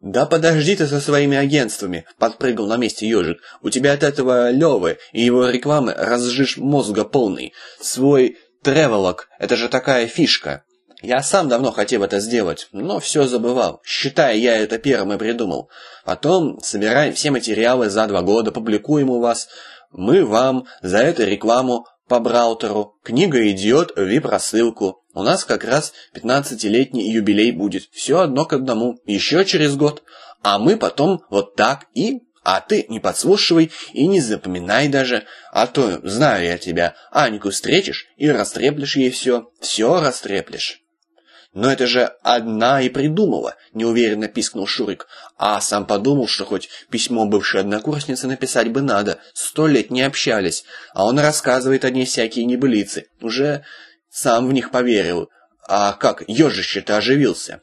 «Да подожди ты со своими агентствами!» — подпрыгал на месте ежик. «У тебя от этого Левы и его рекламы разжишь мозга полный. Свой тревелок — это же такая фишка!» Я сам давно хотел это сделать, но все забывал. Считай, я это первым и придумал. Потом собираем все материалы за два года, публикуем у вас. Мы вам за эту рекламу по браутеру. Книга идет в вип-рассылку. У нас как раз 15-летний юбилей будет. Все одно к одному. Еще через год. А мы потом вот так и... А ты не подслушивай и не запоминай даже. А то, знаю я тебя, Аньку встретишь и растреплешь ей все. Все растреплешь. «Но это же одна и придумала», — неуверенно пискнул Шурик. А сам подумал, что хоть письмо бывшей однокурсницы написать бы надо. Сто лет не общались, а он рассказывает о ней всякие небылицы. Уже сам в них поверил. А как, ежище-то оживился.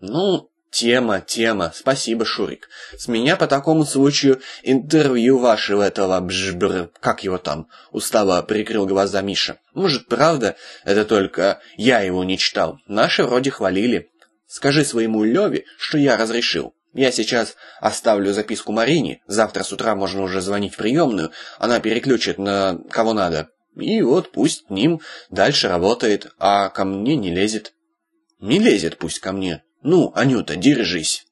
«Ну, Тема, тема. Спасибо, Шурик. С меня по такому случаю интервью вашего этого бжбр... Как его там? Устало прикрыл глаза Миша. Может, правда, это только я его не читал. Наши вроде хвалили. Скажи своему Леве, что я разрешил. Я сейчас оставлю записку Марине. Завтра с утра можно уже звонить в приемную. Она переключит на кого надо. И вот пусть с ним дальше работает, а ко мне не лезет. Не лезет пусть ко мне. Ну, Анюта, держись.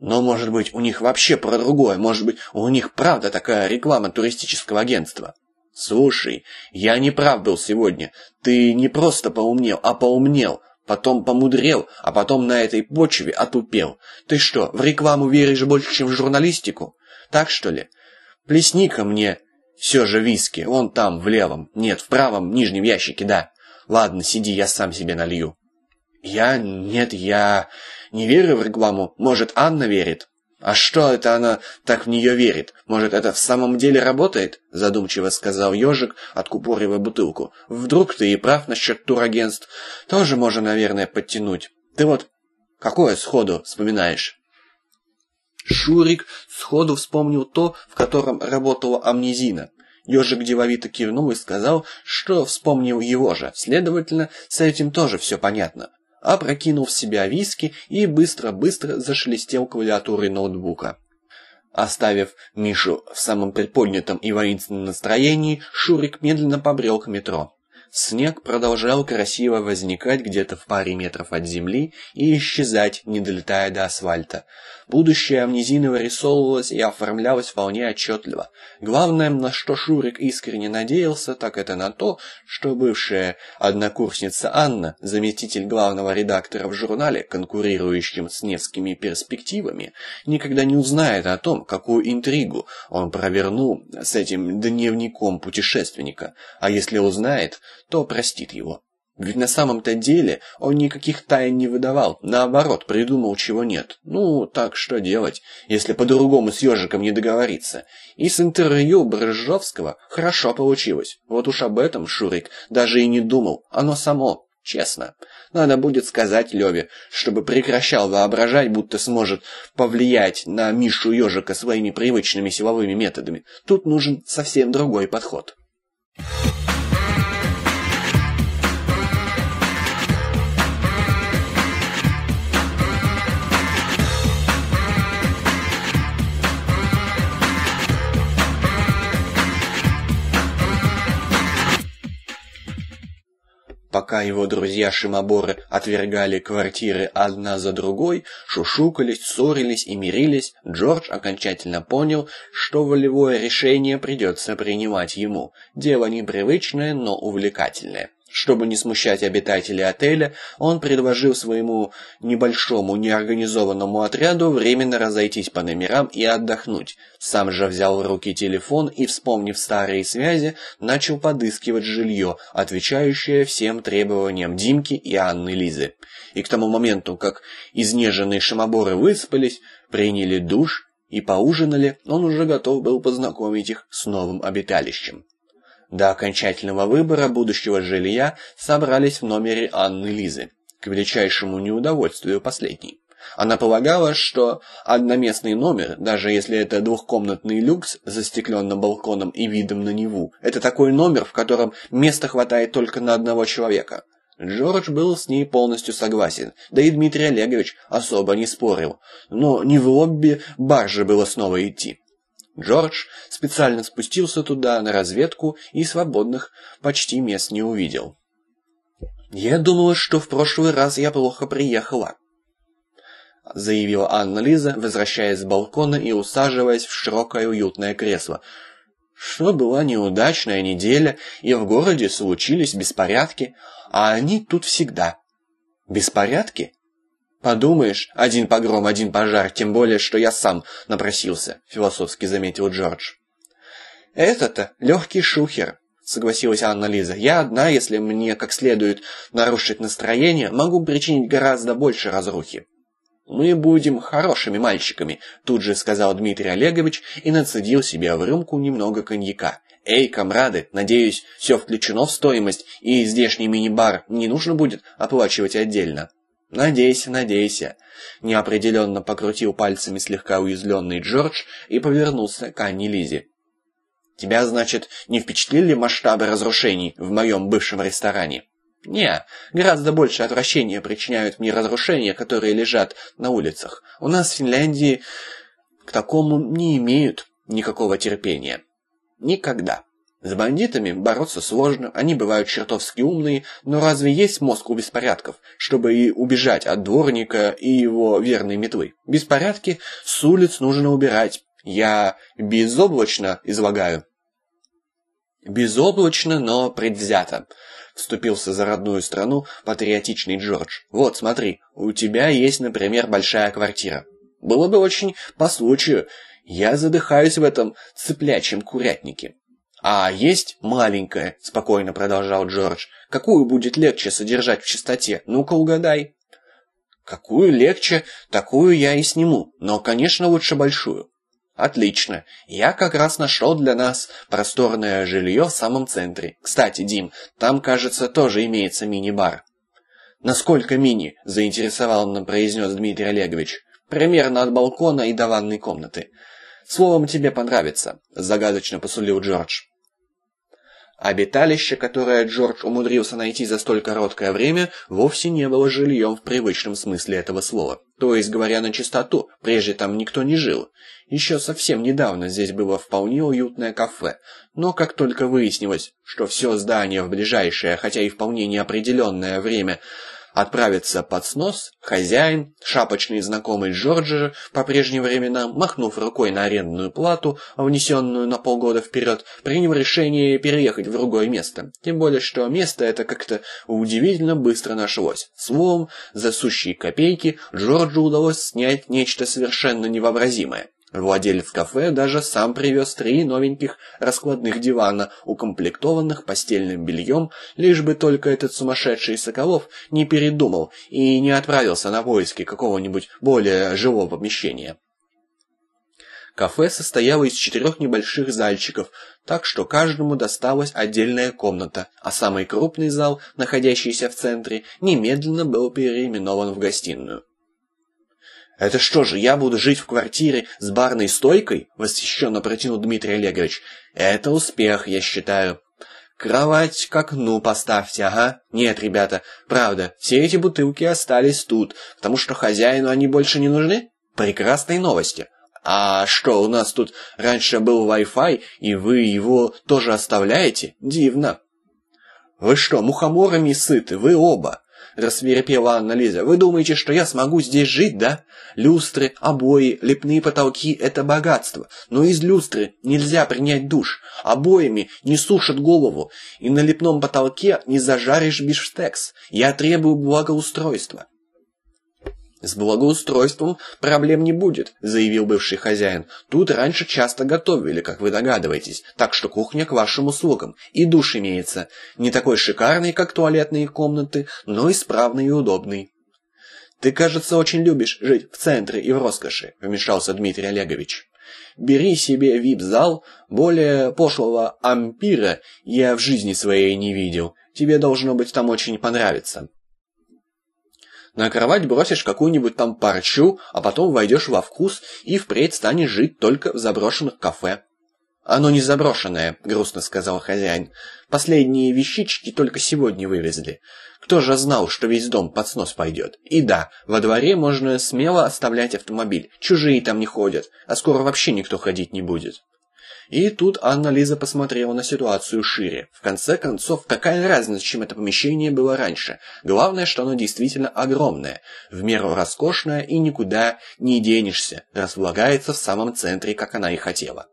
Но, может быть, у них вообще про другое, может быть, у них правда такая реклама туристического агентства. Слушай, я не прав был сегодня. Ты не просто поумнел, а поумнел, потом помудрел, а потом на этой почве отупел. Ты что, в рекламу веришь больше, чем в журналистику? Так что ли? Плесни-ка мне все же виски, вон там, в левом, нет, в правом нижнем ящике, да. Ладно, сиди, я сам себе налью. «Я... нет, я не верю в рекламу. Может, Анна верит?» «А что это она так в нее верит? Может, это в самом деле работает?» Задумчиво сказал ежик, откупоривая бутылку. «Вдруг ты и прав насчет турагентств. Тоже можно, наверное, подтянуть. Ты вот какое сходу вспоминаешь?» Шурик сходу вспомнил то, в котором работала амнезина. Ежик деловито кивнул и сказал, что вспомнил его же. Следовательно, с этим тоже все понятно опрокинул в себя виски и быстро-быстро зашелестел клавиатурой ноутбука. Оставив Мишу в самом приподнятом и воинственном настроении, Шурик медленно побрел к метро. Снег продолжал красиво возникать где-то в паре метров от земли и исчезать, не долетая до асфальта. Будущее амнезины вырисовывалось и оформлялось вполне отчетливо. Главное, на что Шурик искренне надеялся, так это на то, что бывшая однокурсница Анна, заместитель главного редактора в журнале, конкурирующем с Невскими перспективами, никогда не узнает о том, какую интригу он провернул с этим дневником путешественника, а если узнает, то простит его. Ведь на самом-то деле он никаких тайн не выдавал, наоборот, придумал чего нет. Ну, так что делать, если по-другому с ежиком не договориться? И с интервью Брыжовского хорошо получилось. Вот уж об этом Шурик даже и не думал, оно само, честно. Надо будет сказать Леве, чтобы прекращал воображать, будто сможет повлиять на Мишу ежика своими привычными силовыми методами. Тут нужен совсем другой подход. Пока его друзья-шимоборы отвергали квартиры одна за другой, шушукались, ссорились и мирились, Джордж окончательно понял, что волевое решение придется принимать ему. Дело непривычное, но увлекательное. Чтобы не смущать обитателей отеля, он предложил своему небольшому неорганизованному отряду временно разойтись по номерам и отдохнуть. Сам же взял в руки телефон и, вспомнив старые связи, начал подыскивать жилье, отвечающее всем требованиям Димки и Анны Лизы. И к тому моменту, как изнеженные шимоборы выспались, приняли душ и поужинали, он уже готов был познакомить их с новым обиталищем. До окончательного выбора будущего жилья собрались в номере Анны Лизы, к величайшему неудовольствию последней. Она полагала, что одноместный номер, даже если это двухкомнатный люкс с застекленным балконом и видом на Неву, это такой номер, в котором места хватает только на одного человека. Джордж был с ней полностью согласен, да и Дмитрий Олегович особо не спорил. Но не в лобби бар же было снова идти. Джордж специально спустился туда на разведку и свободных почти мест не увидел. «Я думала, что в прошлый раз я плохо приехала», заявила Анна-Лиза, возвращаясь с балкона и усаживаясь в широкое уютное кресло. Что была неудачная неделя, и в городе случились беспорядки, а они тут всегда. Беспорядки? Подумаешь, один погром, один пожар, тем более, что я сам напросился, философски заметил Джордж. Это-то легкий шухер, согласилась Анна-Лиза. Я одна, если мне как следует нарушить настроение, могу причинить гораздо больше разрухи. «Мы будем хорошими мальчиками», — тут же сказал Дмитрий Олегович и нацедил себе в рюмку немного коньяка. «Эй, комрады, надеюсь, все включено в стоимость, и здешний мини-бар не нужно будет оплачивать отдельно». «Надейся, надейся», — неопределенно покрутил пальцами слегка уязвленный Джордж и повернулся к Анне Лизе. «Тебя, значит, не впечатлили масштабы разрушений в моем бывшем ресторане?» «Не, гораздо больше отвращения причиняют мне разрушения, которые лежат на улицах. У нас в Финляндии к такому не имеют никакого терпения». Никогда. С бандитами бороться сложно, они бывают чертовски умные, но разве есть мозг у беспорядков, чтобы и убежать от дворника и его верной метлы? Беспорядки с улиц нужно убирать. Я безоблачно излагаю. Безоблачно, но предвзято. Вступился за родную страну патриотичный Джордж. Вот, смотри, у тебя есть, например, большая квартира. Было бы очень по случаю, я задыхаюсь в этом цыплячьем курятнике. «А есть маленькая», — спокойно продолжал Джордж. «Какую будет легче содержать в чистоте? Ну-ка угадай». «Какую легче, такую я и сниму, но, конечно, лучше большую». «Отлично. Я как раз нашел для нас просторное жилье в самом центре. Кстати, Дим, там, кажется, тоже имеется мини-бар». «Насколько мини?» – заинтересованно произнес Дмитрий Олегович. «Примерно от балкона и до ванной комнаты. Словом, тебе понравится», — загадочно посулил Джордж. Обиталище, которое Джордж умудрился найти за столь короткое время, вовсе не было жильем в привычном смысле этого слова. То есть, говоря на чистоту, прежде там никто не жил. Еще совсем недавно здесь было вполне уютное кафе, но как только выяснилось, что все здание в ближайшее, хотя и вполне неопределенное время отправиться под снос, хозяин, шапочный знакомый Джорджа по прежним временам, махнув рукой на арендную плату, внесенную на полгода вперед, принял решение переехать в другое место. Тем более, что место это как-то удивительно быстро нашлось. Словом, за сущие копейки Джорджу удалось снять нечто совершенно невообразимое. Владелец кафе даже сам привез три новеньких раскладных дивана, укомплектованных постельным бельем, лишь бы только этот сумасшедший Соколов не передумал и не отправился на поиски какого-нибудь более живого помещения. Кафе состояло из четырех небольших зальчиков, так что каждому досталась отдельная комната, а самый крупный зал, находящийся в центре, немедленно был переименован в гостиную. «Это что же, я буду жить в квартире с барной стойкой?» — восхищенно протянул Дмитрий Олегович. «Это успех, я считаю». «Кровать к окну поставьте, ага. Нет, ребята, правда, все эти бутылки остались тут, потому что хозяину они больше не нужны? Прекрасные новости. А что, у нас тут раньше был Wi-Fi, и вы его тоже оставляете? Дивно». «Вы что, мухоморами сыты, вы оба?» — рассверепела Анна Лиза. «Вы думаете, что я смогу здесь жить, да? Люстры, обои, лепные потолки — это богатство. Но из люстры нельзя принять душ. Обоями не сушат голову. И на лепном потолке не зажаришь бифштекс. Я требую благоустройства». «С благоустройством проблем не будет», — заявил бывший хозяин. «Тут раньше часто готовили, как вы догадываетесь, так что кухня к вашим услугам. И душ имеется. Не такой шикарный, как туалетные комнаты, но исправный и удобный». «Ты, кажется, очень любишь жить в центре и в роскоши», — вмешался Дмитрий Олегович. «Бери себе вип-зал, более пошлого ампира я в жизни своей не видел. Тебе должно быть там очень понравится». На кровать бросишь какую-нибудь там парчу, а потом войдешь во вкус и впредь станешь жить только в заброшенных кафе. «Оно не заброшенное», — грустно сказал хозяин. «Последние вещички только сегодня вывезли. Кто же знал, что весь дом под снос пойдет? И да, во дворе можно смело оставлять автомобиль. Чужие там не ходят, а скоро вообще никто ходить не будет». И тут Анна-Лиза посмотрела на ситуацию шире. В конце концов, какая разница, чем это помещение было раньше? Главное, что оно действительно огромное, в меру роскошное и никуда не денешься, располагается в самом центре, как она и хотела.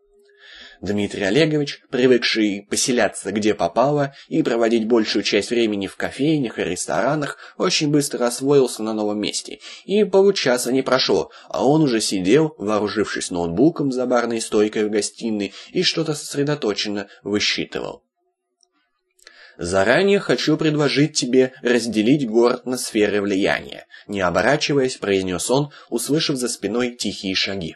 Дмитрий Олегович, привыкший поселяться где попало и проводить большую часть времени в кофейнях и ресторанах, очень быстро освоился на новом месте, и получаса не прошло, а он уже сидел, вооружившись ноутбуком за барной стойкой в гостиной и что-то сосредоточенно высчитывал. Заранее хочу предложить тебе разделить город на сферы влияния, не оборачиваясь, произнес он, услышав за спиной тихие шаги.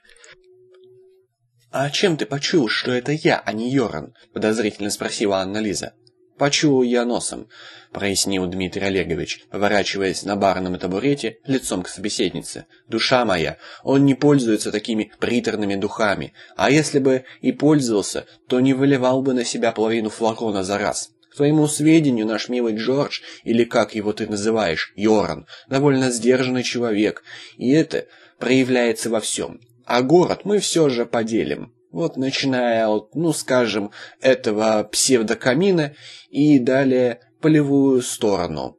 «А чем ты почуял, что это я, а не Йоран?» — подозрительно спросила Анна-Лиза. «Почуял я носом», — прояснил Дмитрий Олегович, поворачиваясь на барном табурете лицом к собеседнице. «Душа моя, он не пользуется такими приторными духами, а если бы и пользовался, то не выливал бы на себя половину флакона за раз». К твоему сведению, наш милый Джордж, или как его ты называешь, Йоран, довольно сдержанный человек, и это проявляется во всем. А город мы все же поделим. Вот начиная от, ну скажем, этого псевдокамина и далее полевую сторону.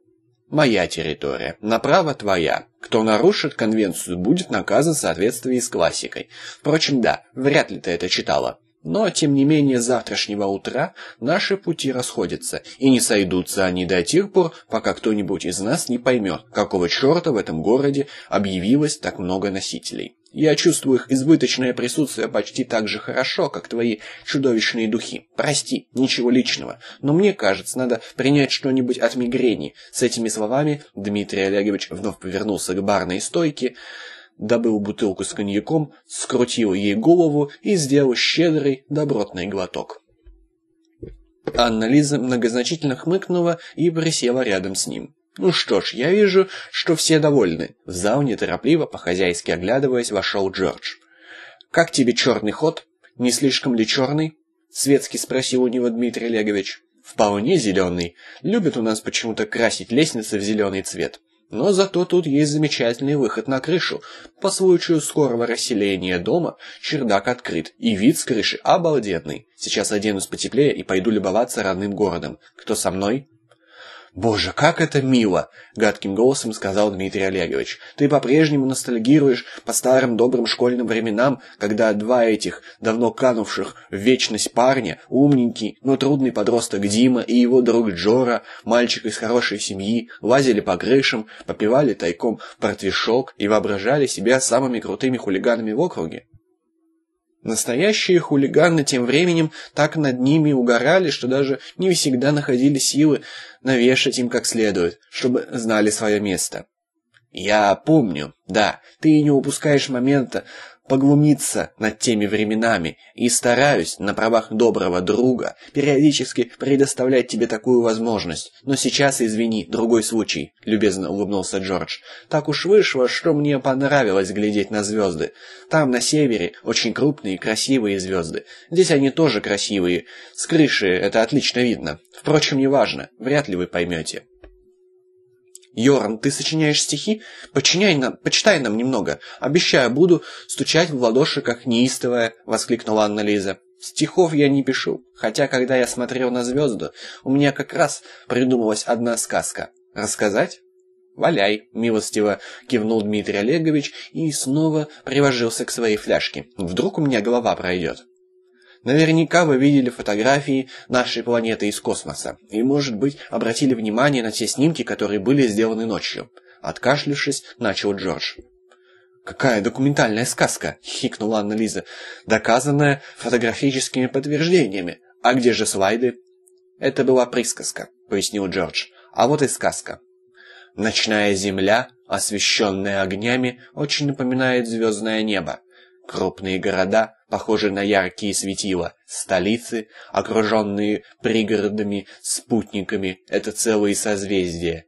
Моя территория. Направо твоя. Кто нарушит конвенцию, будет наказан в соответствии с классикой. Впрочем, да, вряд ли ты это читала. Но, тем не менее, завтрашнего утра наши пути расходятся, и не сойдутся они до тех пор, пока кто-нибудь из нас не поймет, какого черта в этом городе объявилось так много носителей. Я чувствую их избыточное присутствие почти так же хорошо, как твои чудовищные духи. Прости, ничего личного, но мне кажется, надо принять что-нибудь от мигрени. С этими словами Дмитрий Олегович вновь повернулся к барной стойке, добыл бутылку с коньяком, скрутил ей голову и сделал щедрый, добротный глоток. Анна-Лиза многозначительно хмыкнула и присела рядом с ним. «Ну что ж, я вижу, что все довольны». В зал неторопливо, по-хозяйски оглядываясь, вошел Джордж. «Как тебе черный ход? Не слишком ли черный?» Светский спросил у него Дмитрий Олегович. «Вполне зеленый. Любят у нас почему-то красить лестницы в зеленый цвет. Но зато тут есть замечательный выход на крышу. По случаю скорого расселения дома чердак открыт, и вид с крыши обалденный. Сейчас оденусь потеплее и пойду любоваться родным городом. Кто со мной?» «Боже, как это мило!» — гадким голосом сказал Дмитрий Олегович. «Ты по-прежнему ностальгируешь по старым добрым школьным временам, когда два этих, давно канувших в вечность парня, умненький, но трудный подросток Дима и его друг Джора, мальчик из хорошей семьи, лазили по крышам, попивали тайком портвишок и воображали себя самыми крутыми хулиганами в округе?» Настоящие хулиганы тем временем так над ними угорали, что даже не всегда находили силы навешать им как следует, чтобы знали свое место. «Я помню, да, ты не упускаешь момента поглумиться над теми временами и стараюсь на правах доброго друга периодически предоставлять тебе такую возможность. Но сейчас, извини, другой случай, любезно улыбнулся Джордж. Так уж вышло, что мне понравилось глядеть на звезды. Там на севере очень крупные красивые звезды. Здесь они тоже красивые. С крыши это отлично видно. Впрочем, неважно, вряд ли вы поймете. Йоран, ты сочиняешь стихи? Починяй нам, почитай нам немного. Обещаю, буду стучать в ладоши, как неистовая, воскликнула Анна-Лиза. Стихов я не пишу, хотя когда я смотрел на звезды, у меня как раз придумалась одна сказка. Рассказать? «Валяй», — милостиво кивнул Дмитрий Олегович и снова привожился к своей фляжке. «Вдруг у меня голова пройдет». Наверняка вы видели фотографии нашей планеты из космоса и, может быть, обратили внимание на те снимки, которые были сделаны ночью. Откашлившись, начал Джордж. «Какая документальная сказка!» — хикнула Анна-Лиза. «Доказанная фотографическими подтверждениями. А где же слайды?» «Это была присказка», — пояснил Джордж. «А вот и сказка. Ночная земля, освещенная огнями, очень напоминает звездное небо. Крупные города похожие на яркие светила, столицы, окруженные пригородами, спутниками, это целые созвездия.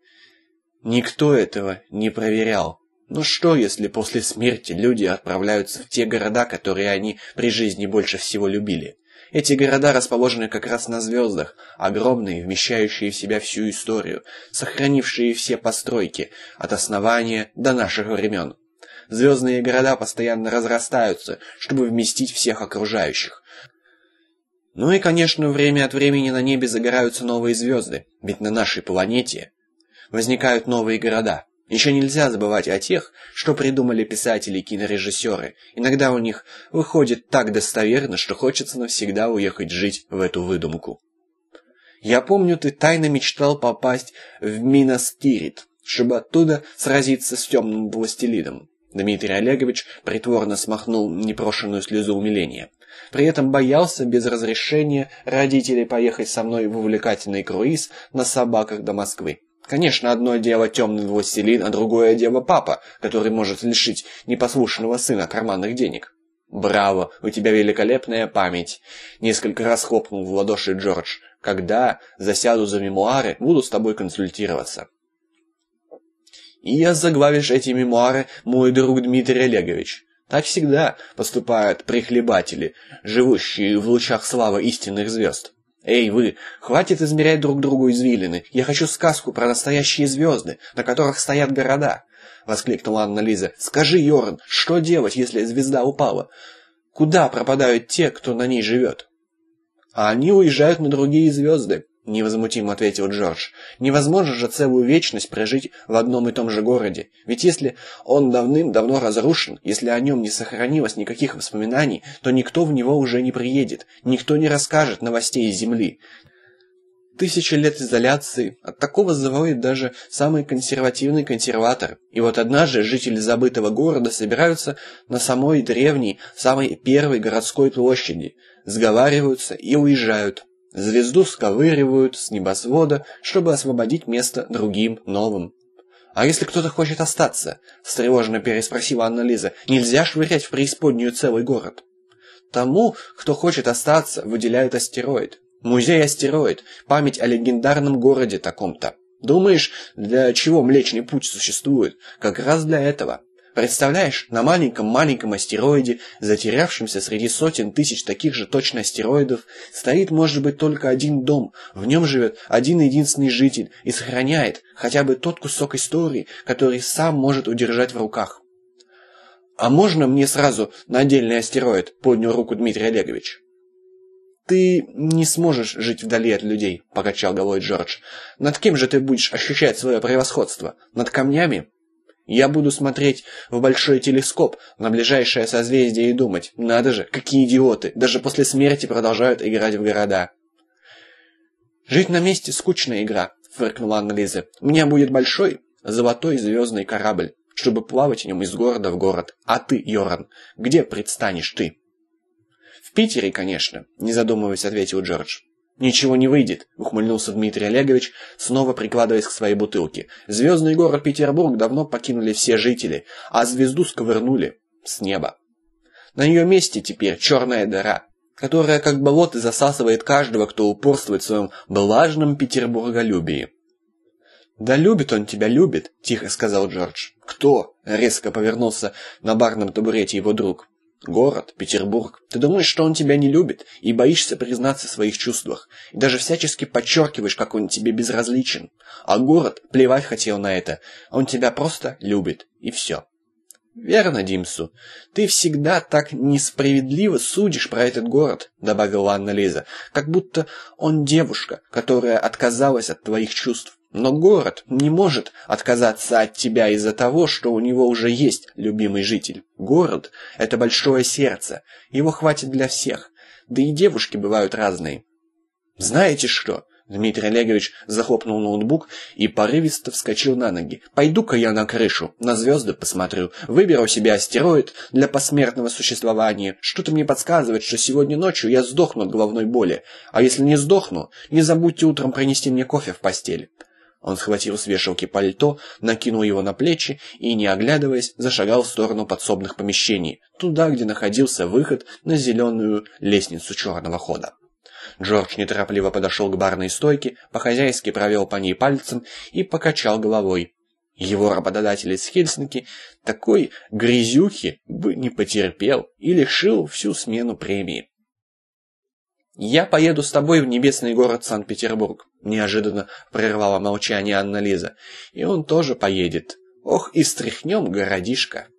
Никто этого не проверял. Но что, если после смерти люди отправляются в те города, которые они при жизни больше всего любили? Эти города расположены как раз на звездах, огромные, вмещающие в себя всю историю, сохранившие все постройки, от основания до наших времен. Звездные города постоянно разрастаются, чтобы вместить всех окружающих. Ну и, конечно, время от времени на небе загораются новые звезды, ведь на нашей планете возникают новые города. Еще нельзя забывать о тех, что придумали писатели и кинорежиссеры. Иногда у них выходит так достоверно, что хочется навсегда уехать жить в эту выдумку. Я помню, ты тайно мечтал попасть в Минастирит, чтобы оттуда сразиться с темным властелином. Дмитрий Олегович притворно смахнул непрошенную слезу умиления. При этом боялся без разрешения родителей поехать со мной в увлекательный круиз на собаках до Москвы. Конечно, одно дело темный властелин, а другое дело папа, который может лишить непослушного сына карманных денег. «Браво, у тебя великолепная память!» Несколько раз хлопнул в ладоши Джордж. «Когда засяду за мемуары, буду с тобой консультироваться». «И я заглавишь эти мемуары, мой друг Дмитрий Олегович». Так всегда поступают прихлебатели, живущие в лучах славы истинных звезд. «Эй, вы, хватит измерять друг другу извилины. Я хочу сказку про настоящие звезды, на которых стоят города!» — воскликнула Анна-Лиза. «Скажи, Йорн, что делать, если звезда упала? Куда пропадают те, кто на ней живет?» «А они уезжают на другие звезды невозмутимо ответил Джордж. Невозможно же целую вечность прожить в одном и том же городе. Ведь если он давным-давно разрушен, если о нем не сохранилось никаких воспоминаний, то никто в него уже не приедет, никто не расскажет новостей из земли. Тысячи лет изоляции, от такого завоет даже самый консервативный консерватор. И вот однажды жители забытого города собираются на самой древней, самой первой городской площади, сговариваются и уезжают. Звезду сковыривают с небосвода, чтобы освободить место другим, новым. «А если кто-то хочет остаться?» – встревоженно переспросила Анна-Лиза. «Нельзя швырять в преисподнюю целый город». «Тому, кто хочет остаться, выделяют астероид. Музей астероид, память о легендарном городе таком-то. Думаешь, для чего Млечный Путь существует? Как раз для этого. Представляешь, на маленьком-маленьком астероиде, затерявшемся среди сотен тысяч таких же точно астероидов, стоит, может быть, только один дом, в нем живет один единственный житель и сохраняет хотя бы тот кусок истории, который сам может удержать в руках. «А можно мне сразу на отдельный астероид?» — поднял руку Дмитрий Олегович. «Ты не сможешь жить вдали от людей», — покачал головой Джордж. «Над кем же ты будешь ощущать свое превосходство? Над камнями?» Я буду смотреть в большой телескоп на ближайшее созвездие и думать, надо же, какие идиоты, даже после смерти продолжают играть в города. «Жить на месте – скучная игра», – фыркнула Анна-Лиза. «У меня будет большой, золотой звездный корабль, чтобы плавать в нем из города в город. А ты, Йоран, где предстанешь ты?» «В Питере, конечно», – не задумываясь, ответил Джордж. «Ничего не выйдет», — ухмыльнулся Дмитрий Олегович, снова прикладываясь к своей бутылке. «Звездный город Петербург давно покинули все жители, а звезду сковырнули с неба. На ее месте теперь черная дыра, которая как болото засасывает каждого, кто упорствует в своем влажном петербурголюбии». «Да любит он тебя, любит», — тихо сказал Джордж. «Кто?» — резко повернулся на барном табурете его друг. Город, Петербург. Ты думаешь, что он тебя не любит и боишься признаться в своих чувствах. И даже всячески подчеркиваешь, как он тебе безразличен. А город плевать хотел на это. Он тебя просто любит. И все. «Верно, Димсу. Ты всегда так несправедливо судишь про этот город», — добавила Анна Лиза, «как будто он девушка, которая отказалась от твоих чувств. Но город не может отказаться от тебя из-за того, что у него уже есть любимый житель. Город — это большое сердце, его хватит для всех. Да и девушки бывают разные. Знаете что? Дмитрий Олегович захлопнул ноутбук и порывисто вскочил на ноги. «Пойду-ка я на крышу, на звезды посмотрю, выберу себе астероид для посмертного существования. Что-то мне подсказывает, что сегодня ночью я сдохну от головной боли. А если не сдохну, не забудьте утром принести мне кофе в постель». Он схватил с вешалки пальто, накинул его на плечи и, не оглядываясь, зашагал в сторону подсобных помещений, туда, где находился выход на зеленую лестницу черного хода. Джордж неторопливо подошел к барной стойке, по-хозяйски провел по ней пальцем и покачал головой. Его работодатель из Хельсинки такой грязюхи бы не потерпел и лишил всю смену премии. «Я поеду с тобой в небесный город Санкт-Петербург», — неожиданно прервала молчание Анна-Лиза. «И он тоже поедет. Ох, и стряхнем городишко».